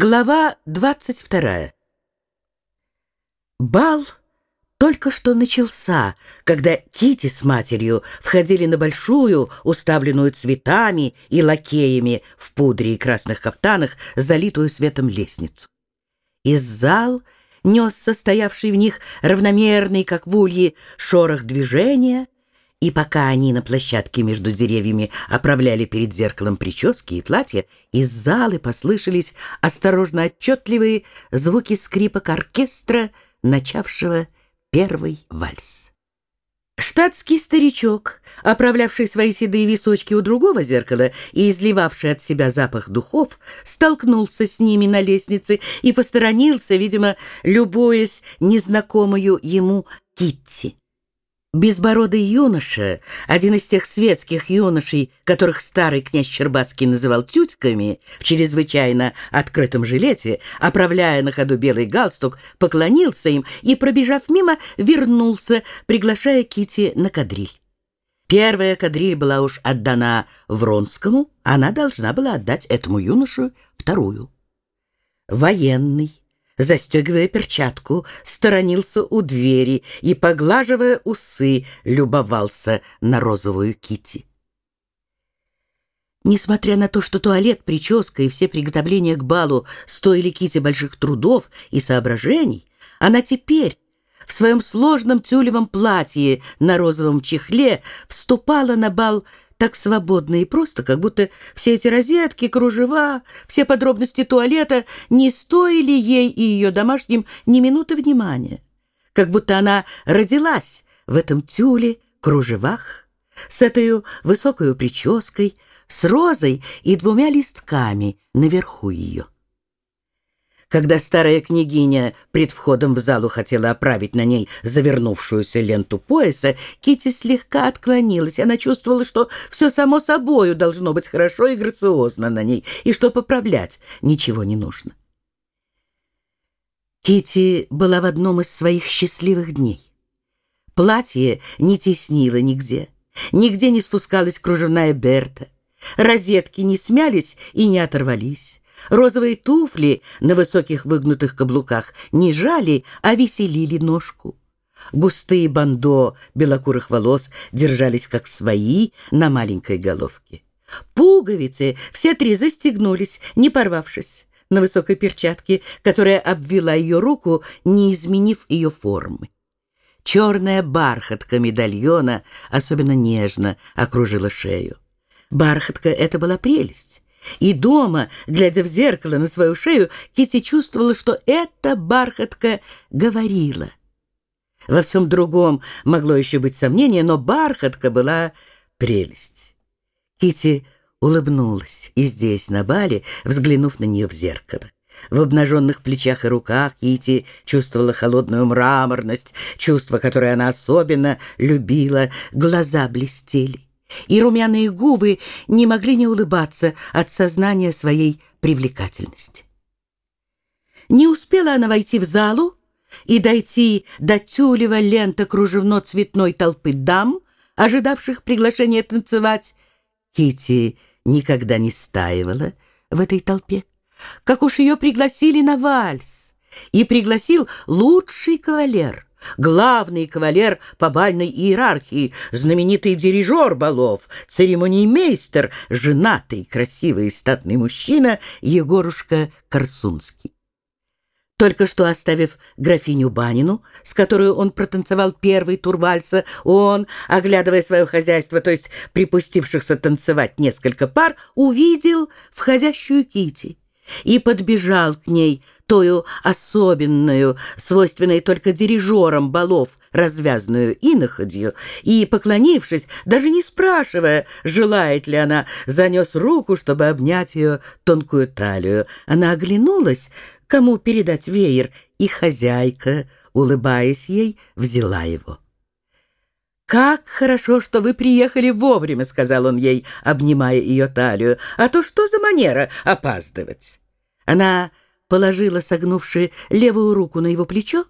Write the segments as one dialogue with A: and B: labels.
A: Глава 22. Бал только что начался, когда Кити с матерью входили на большую, уставленную цветами и лакеями в пудре и красных кафтанах, залитую светом лестницу. Из зал нес состоявший в них равномерный, как в улье, шорох движения — и пока они на площадке между деревьями оправляли перед зеркалом прически и платья, из залы послышались осторожно отчетливые звуки скрипок оркестра, начавшего первый вальс. Штатский старичок, оправлявший свои седые височки у другого зеркала и изливавший от себя запах духов, столкнулся с ними на лестнице и посторонился, видимо, любуясь незнакомую ему Китти. Безбородый юноша, один из тех светских юношей, которых старый князь Щербацкий называл тютками, в чрезвычайно открытом жилете, оправляя на ходу белый галстук, поклонился им и, пробежав мимо, вернулся, приглашая Кити на кадриль. Первая кадриль была уж отдана Вронскому, она должна была отдать этому юношу вторую. Военный, застегивая перчатку, сторонился у двери и, поглаживая усы, любовался на розовую кити. Несмотря на то, что туалет, прическа и все приготовления к балу стоили Кити больших трудов и соображений, она теперь в своем сложном тюлевом платье на розовом чехле вступала на бал так свободно и просто, как будто все эти розетки, кружева, все подробности туалета не стоили ей и ее домашним ни минуты внимания. Как будто она родилась в этом тюле, кружевах, с этой высокой прической, с розой и двумя листками наверху ее. Когда старая княгиня пред входом в залу хотела оправить на ней завернувшуюся ленту пояса, Кити слегка отклонилась. Она чувствовала, что все само собою должно быть хорошо и грациозно на ней, и что поправлять ничего не нужно. Кити была в одном из своих счастливых дней. Платье не теснило нигде, нигде не спускалась кружевная Берта, розетки не смялись и не оторвались. Розовые туфли на высоких выгнутых каблуках не жали, а веселили ножку. Густые бандо белокурых волос держались как свои на маленькой головке. Пуговицы все три застегнулись, не порвавшись, на высокой перчатке, которая обвела ее руку, не изменив ее формы. Черная бархатка медальона особенно нежно окружила шею. Бархатка — это была прелесть. И дома, глядя в зеркало на свою шею, Кити чувствовала, что эта бархатка говорила. Во всем другом могло еще быть сомнение, но бархатка была прелесть. Кити улыбнулась и здесь, на бале, взглянув на нее в зеркало. В обнаженных плечах и руках Кити чувствовала холодную мраморность, чувство, которое она особенно любила, глаза блестели и румяные губы не могли не улыбаться от сознания своей привлекательности. Не успела она войти в залу и дойти до тюлева лента кружевно-цветной толпы дам, ожидавших приглашения танцевать. Кити никогда не стаивала в этой толпе. Как уж ее пригласили на вальс, и пригласил лучший кавалер — главный кавалер по бальной иерархии, знаменитый дирижер балов, церемониймейстер, женатый, красивый и статный мужчина Егорушка Корсунский. Только что оставив графиню Банину, с которой он протанцевал первый тур вальса, он, оглядывая свое хозяйство, то есть припустившихся танцевать несколько пар, увидел входящую Кити и подбежал к ней, тою особенную, свойственной только дирижерам балов, развязную иноходью, и, поклонившись, даже не спрашивая, желает ли она, занес руку, чтобы обнять ее тонкую талию. Она оглянулась, кому передать веер, и хозяйка, улыбаясь ей, взяла его. «Как хорошо, что вы приехали вовремя», — сказал он ей, обнимая ее талию. «А то что за манера опаздывать?» Она положила согнувши левую руку на его плечо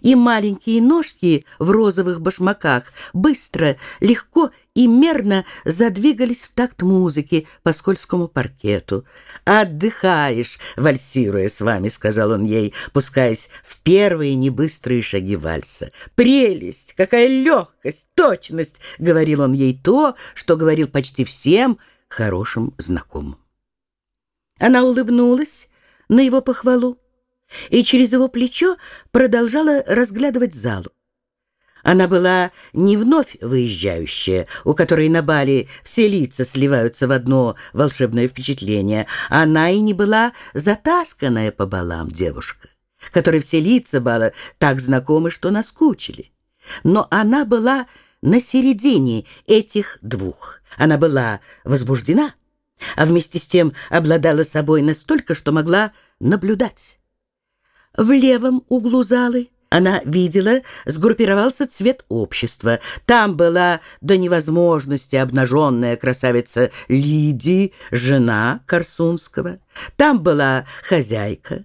A: и маленькие ножки в розовых башмаках быстро, легко и мерно задвигались в такт музыки по скользкому паркету. «Отдыхаешь, вальсируя с вами», — сказал он ей, пускаясь в первые небыстрые шаги вальса. «Прелесть! Какая легкость, точность!» — говорил он ей то, что говорил почти всем хорошим знакомым. Она улыбнулась на его похвалу и через его плечо продолжала разглядывать залу. Она была не вновь выезжающая, у которой на Бали все лица сливаются в одно волшебное впечатление. Она и не была затасканная по балам девушка, которой все лица Бала так знакомы, что наскучили. Но она была на середине этих двух. Она была возбуждена, а вместе с тем обладала собой настолько, что могла наблюдать. В левом углу залы она видела, сгруппировался цвет общества. Там была до невозможности обнаженная красавица Лидии, жена Корсунского. Там была хозяйка.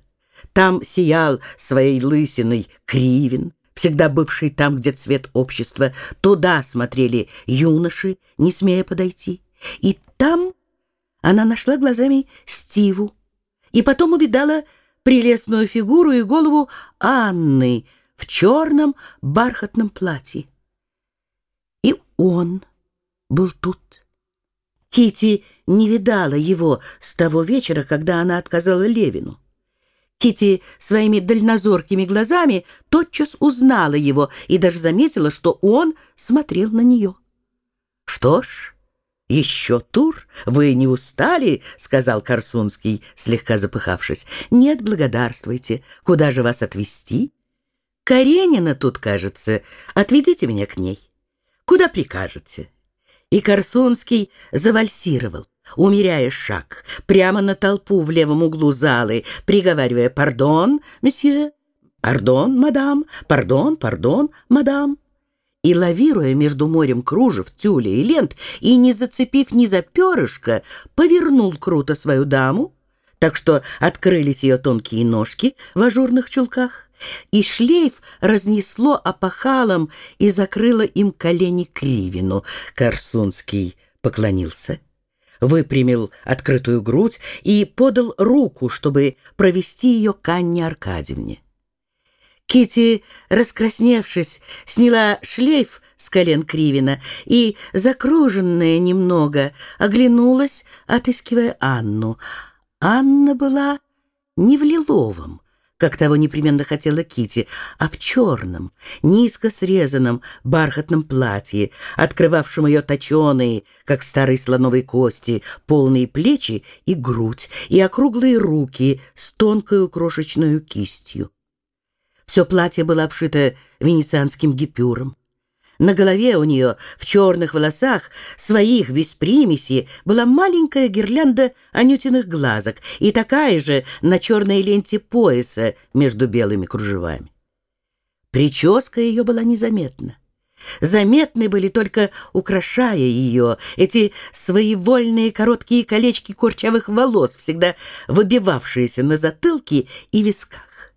A: Там сиял своей лысиной Кривин, всегда бывший там, где цвет общества. Туда смотрели юноши, не смея подойти. И там она нашла глазами Стиву. И потом увидала прелестную фигуру и голову Анны в черном бархатном платье. И он был тут. Кити не видала его с того вечера, когда она отказала Левину. Кити своими дальнозоркими глазами тотчас узнала его и даже заметила, что он смотрел на нее. Что ж, «Еще тур? Вы не устали?» — сказал Корсунский, слегка запыхавшись. «Нет, благодарствуйте. Куда же вас отвезти?» «Каренина тут, кажется. Отведите меня к ней. Куда прикажете?» И Корсунский завальсировал, умеряя шаг, прямо на толпу в левом углу залы, приговаривая «Пардон, месье», «Пардон, мадам», «Пардон, пардон, мадам» и, лавируя между морем кружев, тюля и лент, и, не зацепив ни за перышко, повернул круто свою даму, так что открылись ее тонкие ножки в ажурных чулках, и шлейф разнесло опахалом и закрыло им колени кривину. Корсунский поклонился, выпрямил открытую грудь и подал руку, чтобы провести ее к Анне Аркадьевне. Кити, раскрасневшись, сняла шлейф с колен Кривина и, закруженная немного, оглянулась, отыскивая Анну. Анна была не в лиловом, как того непременно хотела Кити, а в черном, низко срезанном бархатном платье, открывавшем ее точеные, как старые слоновой кости, полные плечи и грудь, и округлые руки с тонкой крошечной кистью. Все платье было обшито венецианским гипюром. На голове у нее, в черных волосах, своих без примеси, была маленькая гирлянда анютиных глазок и такая же на черной ленте пояса между белыми кружевами. Прическа ее была незаметна. Заметны были только, украшая ее, эти своевольные короткие колечки курчавых волос, всегда выбивавшиеся на затылке и висках.